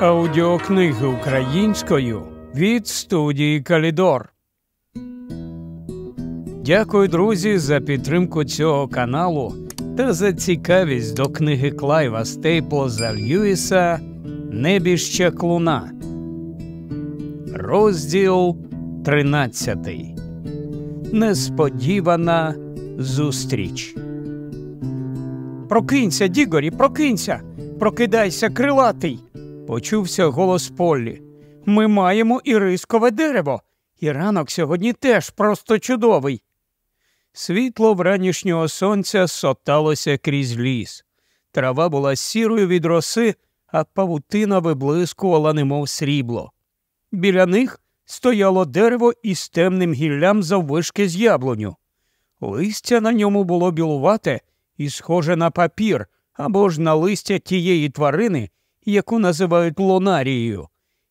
Аудіокниги українською від студії Калідор. Дякую, друзі, за підтримку цього каналу та за цікавість до книги Клайва Стейплза Льюіса Небіжча клуна. Розділ 13. Несподівана зустріч. Прокинься, Дігорі, прокинься. Прокидайся, крилатий. Почувся голос Поллі. Ми маємо ірискове дерево, і ранок сьогодні теж просто чудовий. Світло вранішнього сонця соталося крізь ліс. Трава була сірою від роси, а павутина виблискувала, немов срібло. Біля них стояло дерево із темним гіллям заввишки з яблуню. Листя на ньому було білувате і схоже на папір або ж на листя тієї тварини, яку називають лунарією,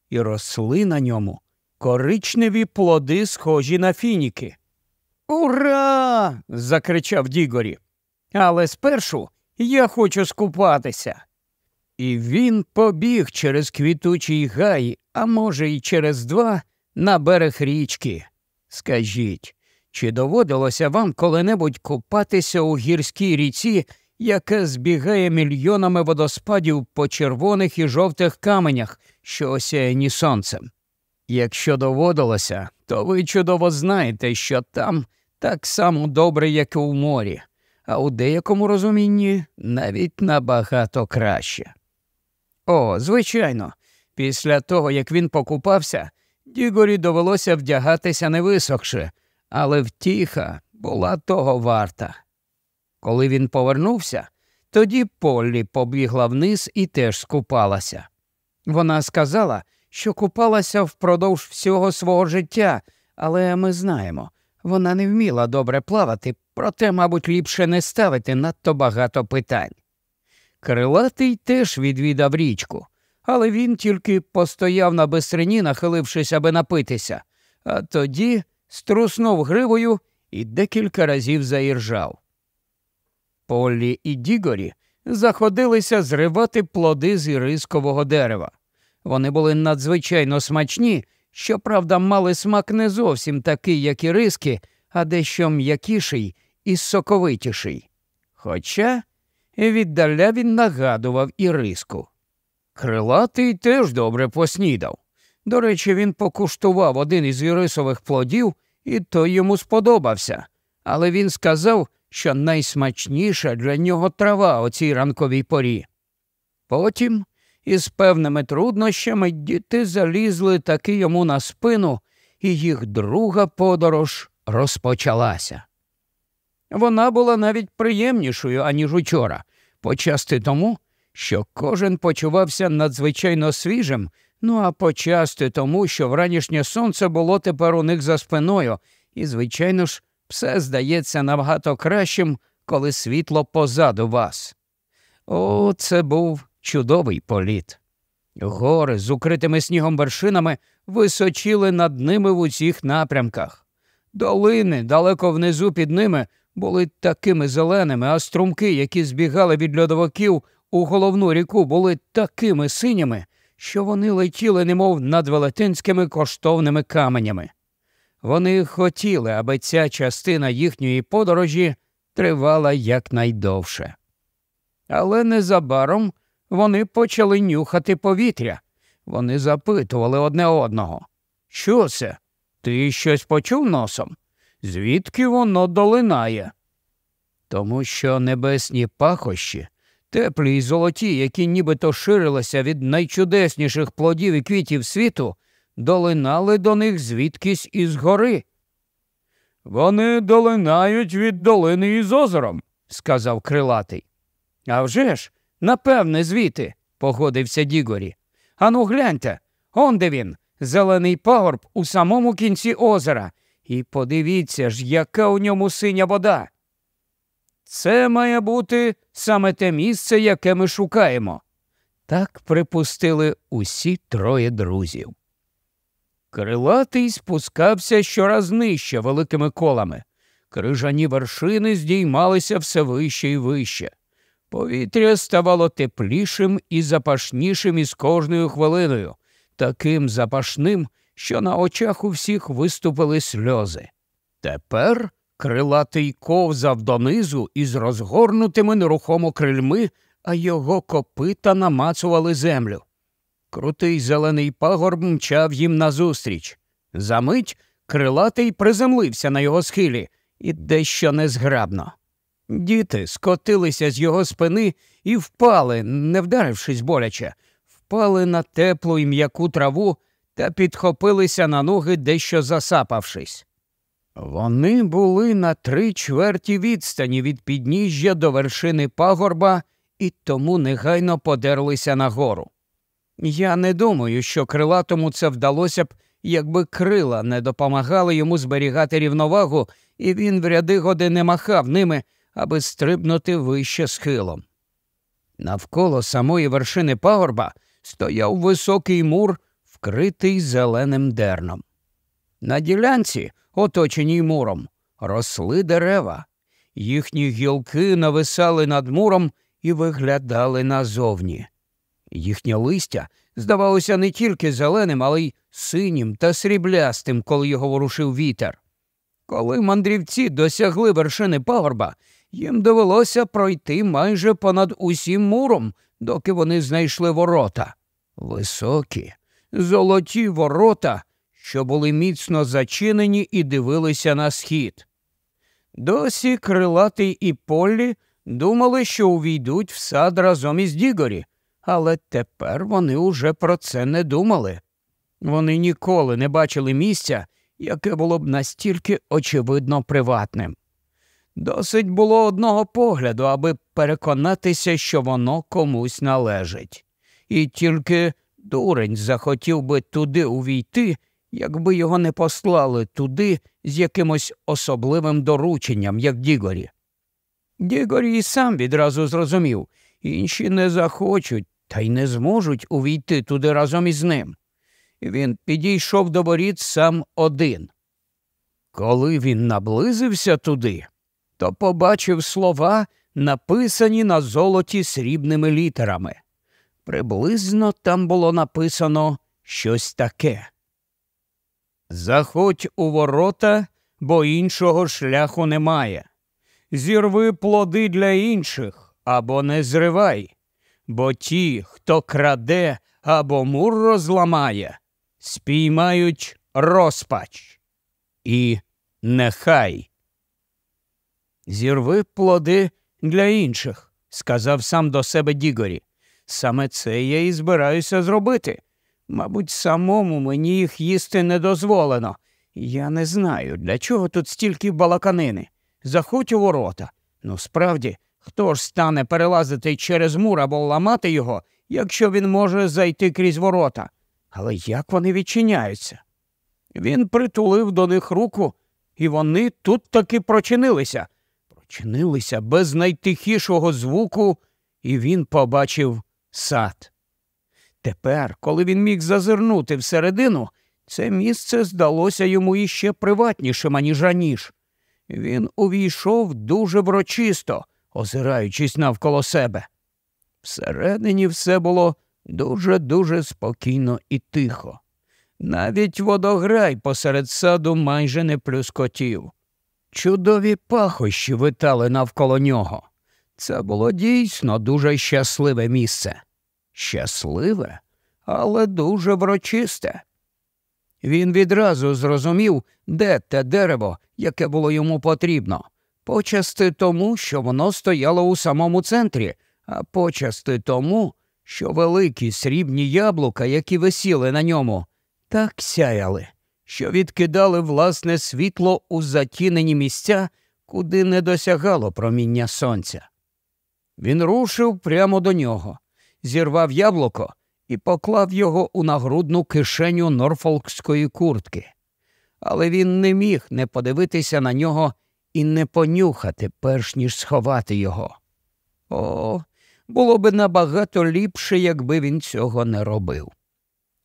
і росли на ньому коричневі плоди, схожі на фініки. Ура! закричав Дігорі. Але спершу я хочу скупатися. І він побіг через квітучий гай, а може, й через два, на берег річки. Скажіть, чи доводилося вам коли-небудь купатися у гірській ріці, яке збігає мільйонами водоспадів по червоних і жовтих каменях, що осяяні сонцем. Якщо доводилося, то ви чудово знаєте, що там так само добре, як і у морі, а у деякому розумінні навіть набагато краще. О, звичайно, після того, як він покупався, Дігорі довелося вдягатися не висохше, але втіха була того варта. Коли він повернувся, тоді Поллі побігла вниз і теж скупалася. Вона сказала, що купалася впродовж всього свого життя, але ми знаємо, вона не вміла добре плавати, проте, мабуть, ліпше не ставити надто багато питань. Крилатий теж відвідав річку, але він тільки постояв на бистрині, нахилившись, аби напитися, а тоді струснув гривою і декілька разів заіржав. Поллі і Дігорі заходилися зривати плоди з ірискового дерева. Вони були надзвичайно смачні, щоправда, мали смак не зовсім такий, як іриски, а дещо м'якіший і соковитіший. Хоча віддаля він нагадував іриску. Крилатий теж добре поснідав. До речі, він покуштував один із ірисових плодів, і той йому сподобався, але він сказав, що найсмачніша для нього трава о цій ранковій порі. Потім, із певними труднощами, діти залізли таки йому на спину, і їх друга подорож розпочалася. Вона була навіть приємнішою, аніж учора, почасти тому, що кожен почувався надзвичайно свіжим, ну а почасти тому, що вранішнє сонце було тепер у них за спиною, і, звичайно ж, все здається набагато кращим, коли світло позаду вас. О, це був чудовий політ. Гори з укритими снігом вершинами височили над ними в усіх напрямках. Долини далеко внизу під ними були такими зеленими, а струмки, які збігали від льодовиків у головну ріку, були такими синіми, що вони летіли, немов над велетенськими коштовними каменями. Вони хотіли, аби ця частина їхньої подорожі тривала якнайдовше. Але незабаром вони почали нюхати повітря. Вони запитували одне одного. Що це? Ти щось почув носом? Звідки воно долинає? Тому що небесні пахощі, теплі й золоті, які нібито ширилися від найчудесніших плодів і квітів світу, долинали до них звідкись із гори. Вони долинають від долини із озером, сказав крилатий. «А вже ж, напевне, звідти, погодився Дігорі. Ану, гляньте, он де він, зелений пагорб у самому кінці озера. І подивіться ж, яка у ньому синя вода. Це має бути саме те місце, яке ми шукаємо. Так припустили усі троє друзів. Крилатий спускався щораз нижче великими колами. Крижані вершини здіймалися все вище і вище. Повітря ставало теплішим і запашнішим із кожною хвилиною, таким запашним, що на очах у всіх виступили сльози. Тепер крилатий ковзав донизу із розгорнутими нерухомо крильми, а його копита намацували землю. Крутий зелений пагорб мчав їм назустріч. Замить крилатий приземлився на його схилі і дещо незграбно. Діти скотилися з його спини і впали, не вдарившись боляче, впали на теплу і м'яку траву та підхопилися на ноги, дещо засапавшись. Вони були на три чверті відстані від підніжжя до вершини пагорба і тому негайно подерлися нагору. Я не думаю, що крилатому це вдалося б, якби крила не допомагали йому зберігати рівновагу, і він в ряди години махав ними, аби стрибнути вище схилом. Навколо самої вершини пагорба стояв високий мур, вкритий зеленим дерном. На ділянці, оточеній муром, росли дерева. Їхні гілки нависали над муром і виглядали назовні. Їхнє листя здавалося не тільки зеленим, але й синім та сріблястим, коли його ворушив вітер. Коли мандрівці досягли вершини пагорба, їм довелося пройти майже понад усім муром, доки вони знайшли ворота. Високі, золоті ворота, що були міцно зачинені і дивилися на схід. Досі крилатий і Поллі думали, що увійдуть в сад разом із Дігорі, але тепер вони уже про це не думали. Вони ніколи не бачили місця, яке було б настільки очевидно приватним. Досить було одного погляду, аби переконатися, що воно комусь належить. І тільки дурень захотів би туди увійти, якби його не послали туди з якимось особливим дорученням, як Дігорі. Дігорі і сам відразу зрозумів інші не захочуть та й не зможуть увійти туди разом із ним. Він підійшов до воріт сам один. Коли він наблизився туди, то побачив слова, написані на золоті срібними літерами. Приблизно там було написано щось таке. Заходь у ворота, бо іншого шляху немає. Зірви плоди для інших або не зривай, бо ті, хто краде або мур розламає, спіймають розпач. І нехай. Зірви плоди для інших, сказав сам до себе Дігорі. Саме це я і збираюся зробити. Мабуть, самому мені їх їсти не дозволено. Я не знаю, для чого тут стільки балаканини. Заходь у ворота. Ну, справді, хто ж стане перелазити через мур або ламати його, якщо він може зайти крізь ворота? Але як вони відчиняються? Він притулив до них руку, і вони тут таки прочинилися. Прочинилися без найтихішого звуку, і він побачив сад. Тепер, коли він міг зазирнути всередину, це місце здалося йому іще приватнішим, аніж раніше. Він увійшов дуже врочисто, озираючись навколо себе. Всередині все було дуже дуже спокійно і тихо. Навіть водограй посеред саду майже не плюскотів. Чудові пахощі витали навколо нього. Це було дійсно дуже щасливе місце. Щасливе, але дуже врочисте. Він відразу зрозумів, де те дерево, яке було йому потрібно, почасти тому, що воно стояло у самому центрі, а почасти тому, що великі срібні яблука, які висіли на ньому, так сяяли, що відкидали власне світло у затінені місця, куди не досягало проміння сонця. Він рушив прямо до нього, зірвав яблуко і поклав його у нагрудну кишеню норфолкської куртки. Але він не міг не подивитися на нього і не понюхати, перш ніж сховати його. О, було би набагато ліпше, якби він цього не робив.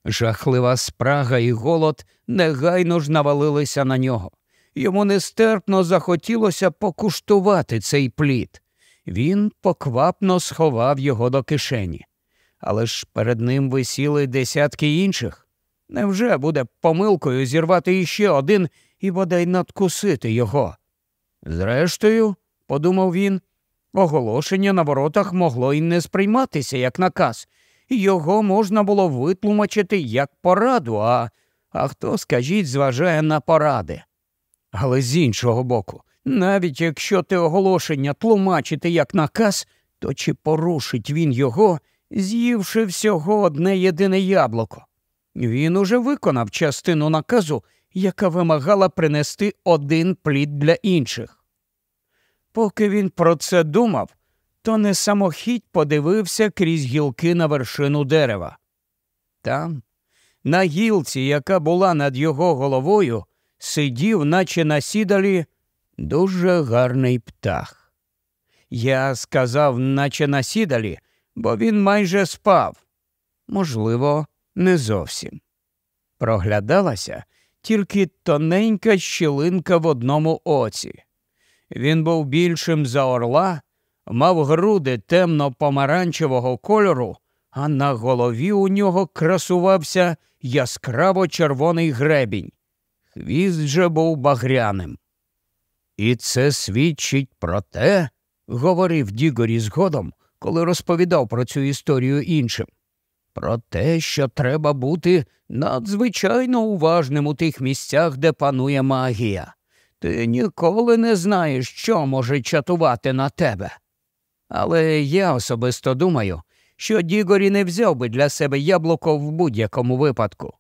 Жахлива спрага і голод негайно ж навалилися на нього. Йому нестерпно захотілося покуштувати цей плід. Він поквапно сховав його до кишені. Але ж перед ним висіли десятки інших. Невже буде помилкою зірвати іще один і бодай надкусити його? Зрештою, подумав він, оголошення на воротах могло й не сприйматися як наказ, його можна було витлумачити як пораду, а, а хто, скажіть, зважає на поради. Але з іншого боку, навіть якщо те оголошення тлумачити як наказ, то чи порушить він його, з'ївши всього одне єдине яблуко? Він уже виконав частину наказу, яка вимагала принести один плід для інших. Поки він про це думав, то не самохідь подивився крізь гілки на вершину дерева. Там, на гілці, яка була над його головою, сидів, наче на сідалі, дуже гарний птах. Я сказав, наче на сідалі, бо він майже спав. Можливо, не зовсім. Проглядалася тільки тоненька щілинка в одному оці. Він був більшим за орла, мав груди темно помаранчевого кольору, а на голові у нього красувався яскраво червоний гребінь. Хвіст же був багряним. І це свідчить про те, говорив Дігорі згодом, коли розповідав про цю історію іншим, про те, що треба бути надзвичайно уважним у тих місцях, де панує магія. Ти ніколи не знаєш, що може чатувати на тебе. Але я особисто думаю, що Дігорі не взяв би для себе яблуко в будь-якому випадку.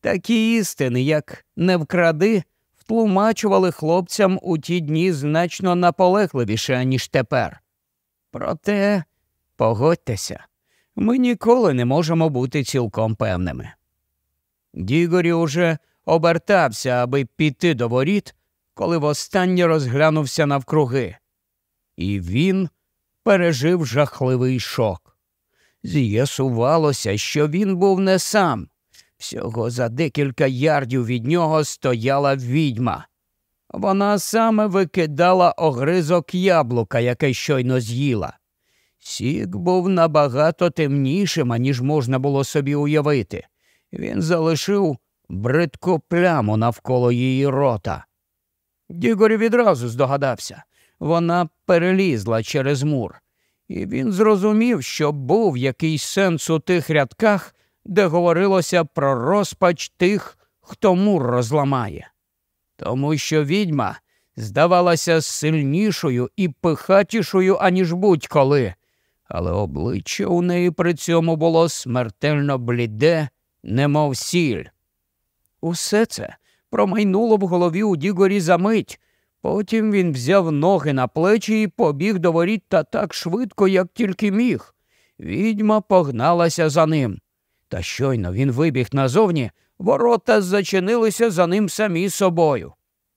Такі істини, як не вкради, втлумачували хлопцям у ті дні значно наполегливіше, ніж тепер. Проте, погодьтеся, ми ніколи не можемо бути цілком певними. Дігорі уже обертався, аби піти до воріт, коли востаннє розглянувся навкруги. І він пережив жахливий шок. З'ясувалося, що він був не сам. Всього за декілька ярдів від нього стояла відьма. Вона саме викидала огризок яблука, яке щойно з'їла. Сік був набагато темнішим, аніж можна було собі уявити. Він залишив бридку пляму навколо її рота. Дігорі відразу здогадався вона перелізла через мур, і він зрозумів, що був якийсь сенс у тих рядках, де говорилося про розпач тих, хто мур розламає. Тому що відьма здавалася сильнішою і пихатішою, аніж будь-коли, але обличчя у неї при цьому було смертельно бліде, немов сіль. Усе це промайнуло в голові у Дігорі за мить. Потім він взяв ноги на плечі і побіг до воріт та так швидко, як тільки міг. Відьма погналася за ним. Та щойно він вибіг назовні, ворота зачинилися за ним самі собою.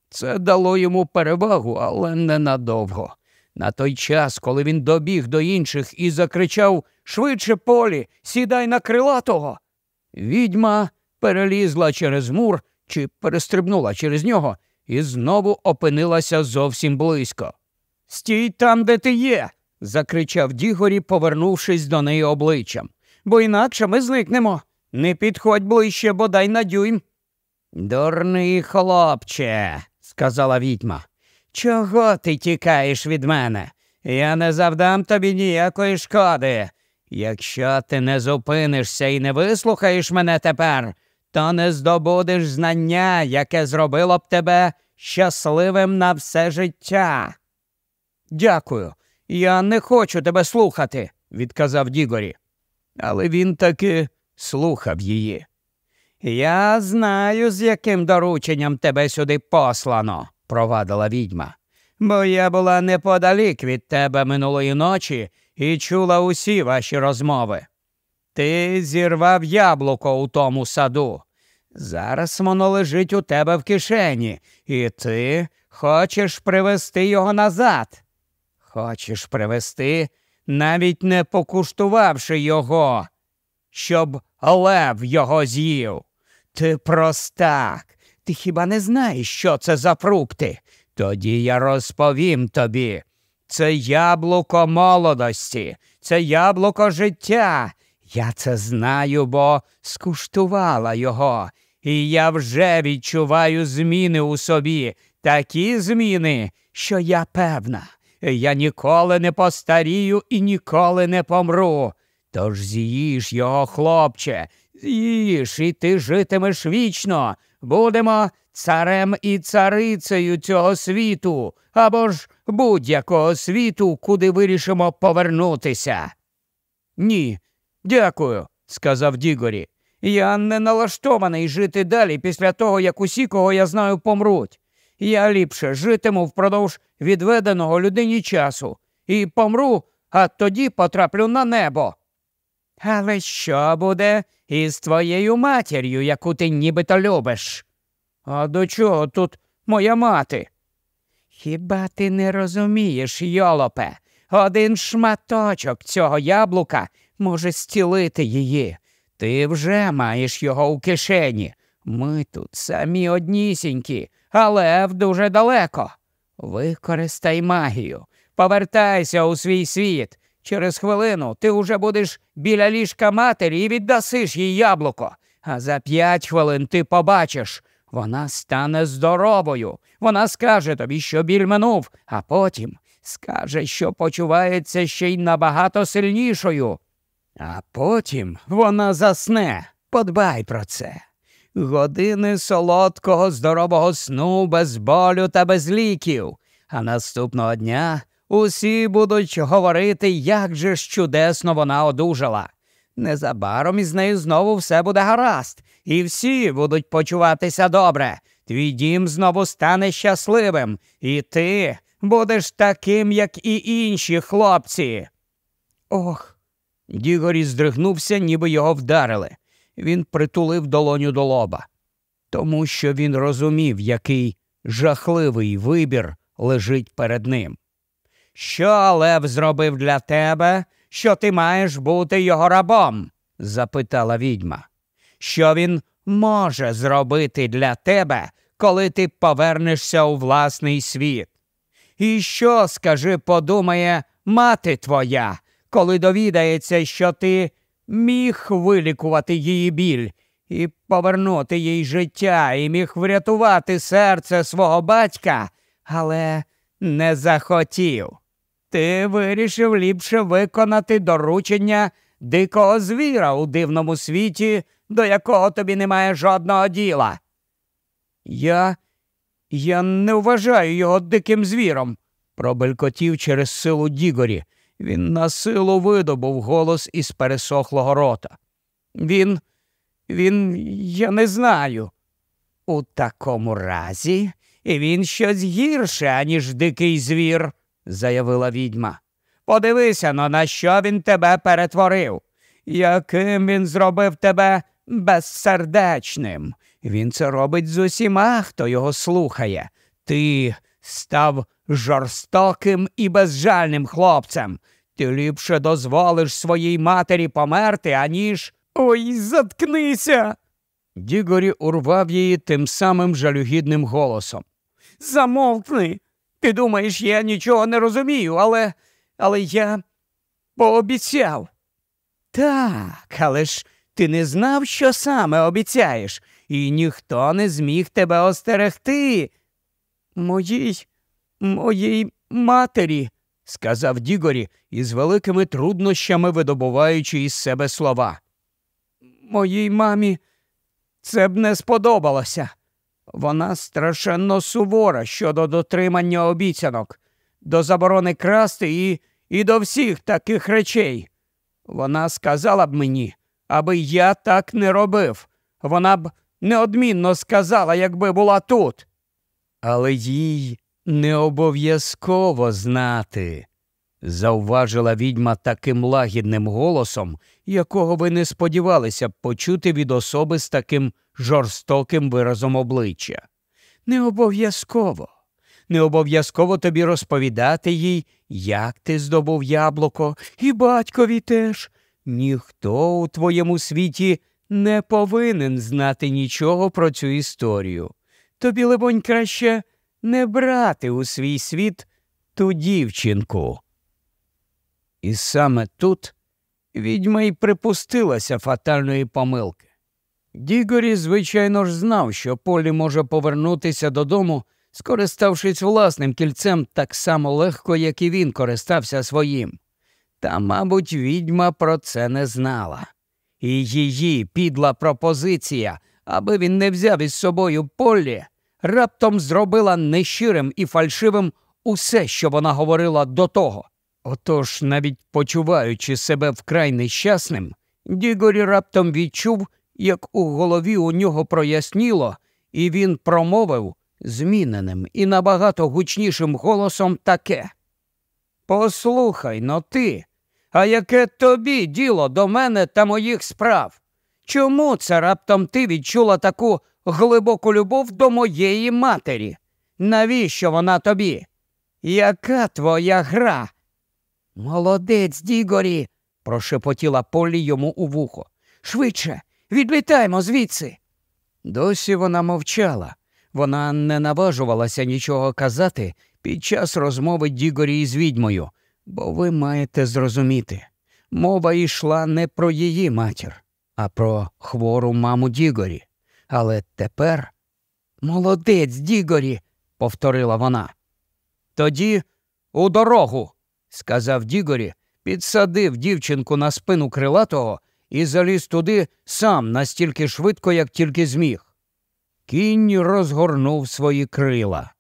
Це дало йому перевагу, але ненадовго. На той час, коли він добіг до інших і закричав Швидше полі, сідай на крилатого. Відьма перелізла через мур чи перестрибнула через нього і знову опинилася зовсім близько. Стій там, де ти є. закричав Дігорі, повернувшись до неї обличчям. Бо інакше ми зникнемо. Не підходь ближче, бодай на дюйм. Дурний хлопче, сказала відьма. Чого ти тікаєш від мене? Я не завдам тобі ніякої шкоди. Якщо ти не зупинишся і не вислухаєш мене тепер, то не здобудеш знання, яке зробило б тебе щасливим на все життя. Дякую, я не хочу тебе слухати, відказав Дігорі. Але він таки слухав її. Я знаю, з яким дорученням тебе сюди послано, провадила відьма, бо я була неподалік від тебе минулої ночі і чула усі ваші розмови. Ти зірвав яблуко у тому саду. Зараз воно лежить у тебе в кишені, і ти хочеш привезти його назад. Хочеш привезти, навіть не покуштувавши його, щоб лев його з'їв. Ти простак. Ти хіба не знаєш, що це за фрукти? Тоді я розповім тобі. Це яблуко молодості, це яблуко життя. Я це знаю, бо скуштувала його, і я вже відчуваю зміни у собі, такі зміни, що я певна. Я ніколи не постарію і ніколи не помру. Тож з'їж його, хлопче, з'їж, і ти житимеш вічно. Будемо царем і царицею цього світу або ж будь-якого світу, куди вирішимо повернутися. Ні, дякую, сказав Дігорі. Я не налаштований жити далі після того, як усі, кого я знаю, помруть. Я ліпше житиму впродовж відведеного людині часу і помру, а тоді потраплю на небо. Але що буде із твоєю матір'ю, яку ти нібито любиш? А до чого тут моя мати? Хіба ти не розумієш, йолопе? Один шматочок цього яблука може стілити її. Ти вже маєш його у кишені. Ми тут самі однісінькі, але дуже далеко. Використай магію, повертайся у свій світ. Через хвилину ти уже будеш біля ліжка матері і віддасиш їй яблуко. А за п'ять хвилин ти побачиш, вона стане здоровою. Вона скаже тобі, що біль минув, а потім скаже, що почувається ще й набагато сильнішою. А потім вона засне. Подбай про це. Години солодкого, здорового сну без болю та без ліків. А наступного дня усі будуть говорити, як же ж чудесно вона одужала. Незабаром із нею знову все буде гаразд, і всі будуть почуватися добре. Твій дім знову стане щасливим, і ти будеш таким, як і інші хлопці. Ох. Дігорі здригнувся, ніби його вдарили. Він притулив долоню до лоба, тому що він розумів, який жахливий вибір лежить перед ним. Що Лев зробив для тебе, що ти маєш бути його рабом? запитала відьма. Що він може зробити для тебе, коли ти повернешся у власний світ? І що, скажи, подумає мати твоя, коли довідається, що ти міг вилікувати її біль і повернути їй життя, і міг врятувати серце свого батька, але не захотів. Ти вирішив ліпше виконати доручення дикого звіра у дивному світі, до якого тобі немає жодного діла. Я я не вважаю його диким звіром, пробелькотів через силу Дігорі. Він на силу видобув голос із пересохлого рота. Він, він, я не знаю. У такому разі він щось гірше, аніж дикий звір заявила відьма. Подивися но, на що він тебе перетворив, яким він зробив тебе безсердечним. Він це робить з усіма, хто його слухає. Ти став жорстоким і безжальним хлопцем. Ти ліпше дозволиш своїй матері померти, аніж. Ой, заткнися. Дігорі урвав її тим самим жалюгідним голосом. Замовкни. Ти думаєш, я нічого не розумію, але але я пообіцяв. Так, але ж ти не знав, що саме обіцяєш, і ніхто не зміг тебе остерегти. Моїй, моїй матері, сказав Дігорі, із великими труднощами видобуваючи із себе слова. Моїй мамі це б не сподобалося. Вона страшенно сувора щодо дотримання обіцянок, до заборони красти і, і до всіх таких речей. Вона сказала б мені, аби я так не робив. Вона б неодмінно сказала, якби була тут. Але їй не обов'язково знати, зауважила відьма таким лагідним голосом, якого ви не сподівалися б почути від особи з таким жорстоким виразом обличчя. Не обов'язково. Не обов'язково тобі розповідати їй, як ти здобув яблуко, і батькові теж. Ніхто у твоєму світі не повинен знати нічого про цю історію. Тобі, либонь, краще не брати у свій світ ту дівчинку. І саме тут відьма й припустилася фатальної помилки. Дігорі, звичайно ж, знав, що Полі може повернутися додому, скориставшись власним кільцем так само легко, як і він користався своїм. Та, мабуть, відьма про це не знала. І її підла пропозиція, аби він не взяв із собою Полі, раптом зробила нещирим і фальшивим усе, що вона говорила до того. Отож, навіть почуваючи себе вкрай нещасним, Дігорі раптом відчув, як у голові у нього проясніло, і він промовив зміненим і набагато гучнішим голосом таке. Послухай но ти, а яке тобі діло до мене та моїх справ? Чому це раптом ти відчула таку глибоку любов до моєї матері? Навіщо вона тобі? Яка твоя гра? Молодець, Дігорі, прошепотіла Полі йому у вухо. Швидше, відлітаймо звідси. Досі вона мовчала. Вона не наважувалася нічого казати під час розмови Дігорі із відьмою, бо ви маєте зрозуміти, мова йшла не про її матір, а про хвору маму Дігорі. Але тепер молодець, Дігорі, повторила вона. Тоді у дорогу, сказав Дігорі, підсадив дівчинку на спину крилатого і заліз туди сам настільки швидко, як тільки зміг. Кінь розгорнув свої крила.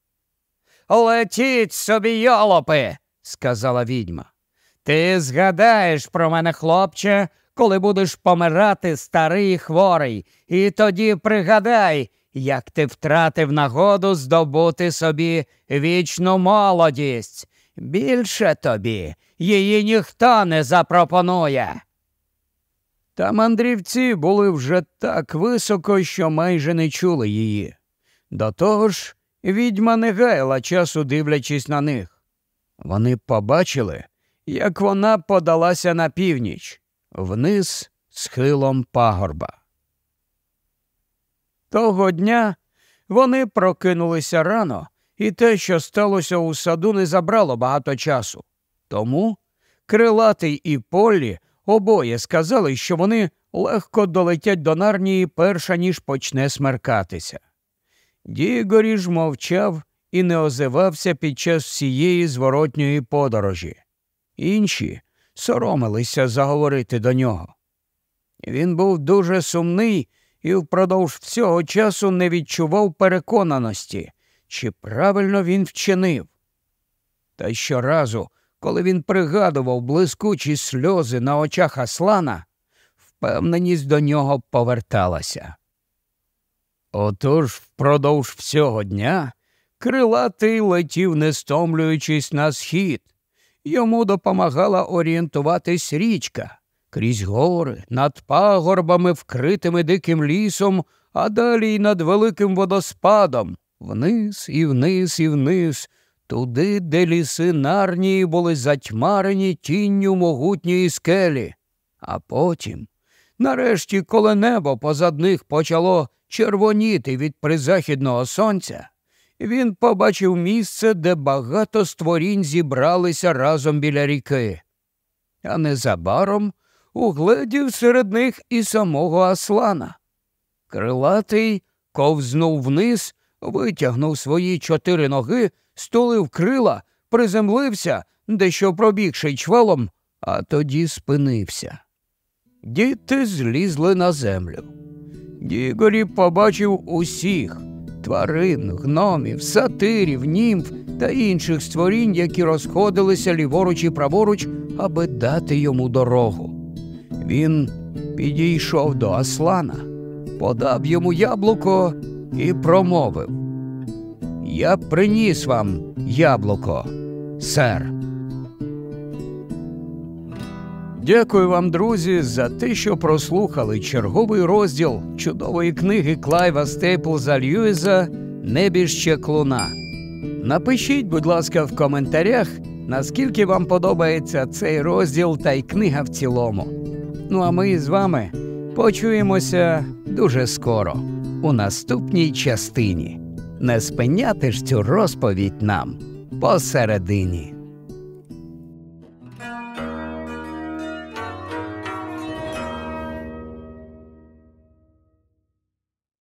Летіть собі, йолопи, сказала відьма. Ти згадаєш про мене, хлопче, коли будеш помирати старий і хворий, і тоді пригадай, як ти втратив нагоду здобути собі вічну молодість. Більше тобі її ніхто не запропонує. Та мандрівці були вже так високо, що майже не чули її. До того ж, відьма не гаяла часу, дивлячись на них. Вони побачили, як вона подалася на північ, вниз схилом пагорба. Того дня вони прокинулися рано, і те, що сталося у саду, не забрало багато часу. Тому крилатий і Полі обоє сказали, що вони легко долетять до нарнії перша ніж почне смеркатися. Дігорі ж мовчав і не озивався під час всієї зворотньої подорожі. Інші соромилися заговорити до нього. Він був дуже сумний і впродовж всього часу не відчував переконаності, чи правильно він вчинив. Та щоразу, коли він пригадував блискучі сльози на очах Аслана, впевненість до нього поверталася. Отож впродовж всього дня крилатий летів, не стомлюючись на схід. Йому допомагала орієнтуватись річка крізь гори, над пагорбами, вкритими диким лісом, а далі й над великим водоспадом, вниз і вниз і вниз, туди, де ліси нарнії були затьмарені тінню могутньої скелі. А потім, нарешті, коли небо позад них почало червоніти від призахідного сонця, він побачив місце, де багато створінь зібралися разом біля ріки. А незабаром угледів серед них і самого Аслана. Крилатий ковзнув вниз, витягнув свої чотири ноги, стулив крила, приземлився, дещо пробігши чвалом, а тоді спинився. Діти злізли на землю. Дігорі побачив усіх тварин, гномів, сатирів, німф та інших створінь, які розходилися ліворуч і праворуч, аби дати йому дорогу. Він підійшов до Аслана, подав йому яблуко і промовив Я приніс вам яблуко, сер. Дякую вам, друзі, за те, що прослухали черговий розділ чудової книги Клайва Стейплза Льюіза Небіжче клуна. Напишіть, будь ласка, в коментарях, наскільки вам подобається цей розділ та й книга в цілому. Ну а ми з вами почуємося дуже скоро у наступній частині. Не спиняти ж цю розповідь нам. посередині.